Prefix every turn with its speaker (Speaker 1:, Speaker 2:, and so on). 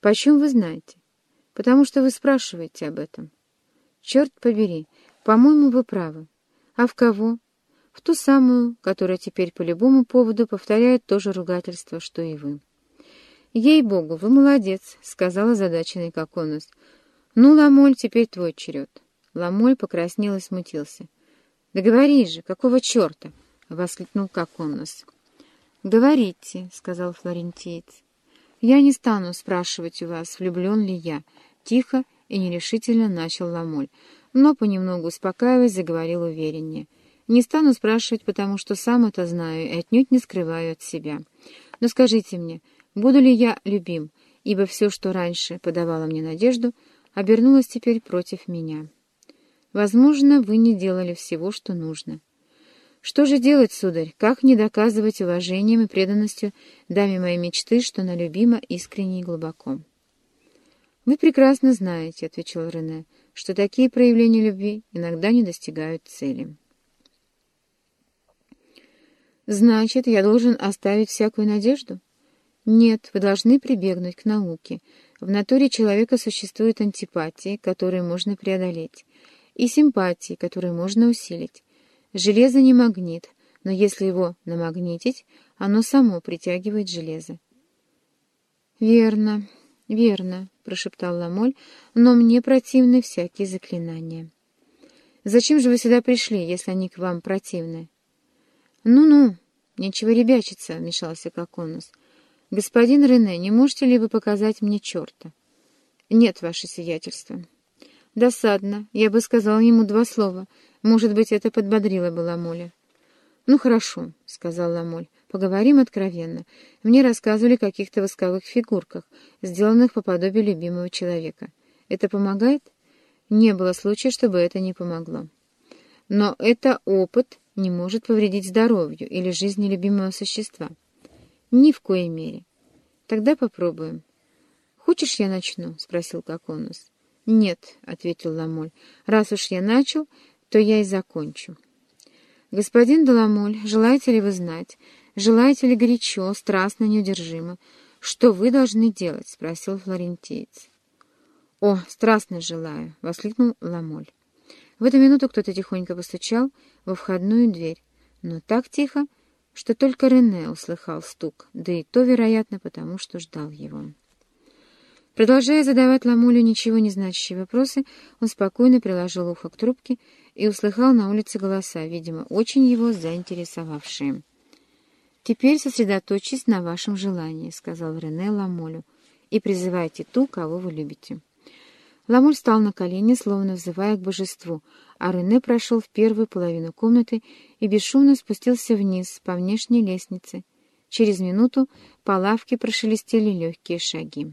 Speaker 1: «Почем вы знаете?» «Потому что вы спрашиваете об этом». «Черт побери, по-моему, вы правы. А в кого?» «В ту самую, которая теперь по любому поводу повторяет то же ругательство, что и вы». «Ей-богу, вы молодец», — сказала задаченный Коконус. «Ну, Ламоль, теперь твой черед». Ламоль покраснел и смутился. «Да говори же, какого черта?» — воскликнул Коконус. «Говорите», — сказал флорентиец. «Я не стану спрашивать у вас, влюблен ли я», — тихо и нерешительно начал Ламоль, но, понемногу успокаиваясь, заговорил увереннее. «Не стану спрашивать, потому что сам это знаю и отнюдь не скрываю от себя. Но скажите мне, буду ли я любим, ибо все, что раньше подавало мне надежду, обернулось теперь против меня. Возможно, вы не делали всего, что нужно». Что же делать, сударь? Как не доказывать уважением и преданностью даме моей мечты, что она любима искренне и глубоко? «Вы прекрасно знаете», — отвечал Рене, — «что такие проявления любви иногда не достигают цели». «Значит, я должен оставить всякую надежду?» «Нет, вы должны прибегнуть к науке. В натуре человека существуют антипатии, которые можно преодолеть, и симпатии, которые можно усилить. Железо не магнит, но если его намагнитить, оно само притягивает железо. «Верно, верно», — прошептал Ламоль, — «но мне противны всякие заклинания». «Зачем же вы сюда пришли, если они к вам противны?» «Ну-ну, нечего ребячиться», — вмешался Коконус. «Господин Рене, не можете ли вы показать мне черта?» «Нет, ваше сиятельство». «Досадно. Я бы сказал ему два слова. Может быть, это подбодрило бы Ламоля. «Ну, хорошо», — сказал Ламоль. «Поговорим откровенно. Мне рассказывали о каких-то восковых фигурках, сделанных по подобию любимого человека. Это помогает?» Не было случая, чтобы это не помогло. Но это опыт не может повредить здоровью или жизни любимого существа. Ни в коей мере. Тогда попробуем. «Хочешь, я начну?» — спросил Коконус. «Нет», — ответил Ламоль. «Раз уж я начал, то я и закончу. Господин Деламоль, желаете ли вы знать, желаете ли горячо, страстно, неудержимо, что вы должны делать? — спросил флорентиец. — О, страстно желаю! — воскликнул Ламоль. В эту минуту кто-то тихонько постучал во входную дверь, но так тихо, что только Рене услыхал стук, да и то, вероятно, потому что ждал его. Продолжая задавать Ламолю ничего не значащие вопросы, он спокойно приложил ухо к трубке и услыхал на улице голоса, видимо, очень его заинтересовавшие. «Теперь сосредоточьтесь на вашем желании», — сказал Рене Ламолю, — «и призывайте ту, кого вы любите». Ламоль стал на колени, словно взывая к божеству, а Рене прошел в первую половину комнаты и бесшумно спустился вниз по внешней лестнице. Через минуту по лавке прошелестели легкие шаги.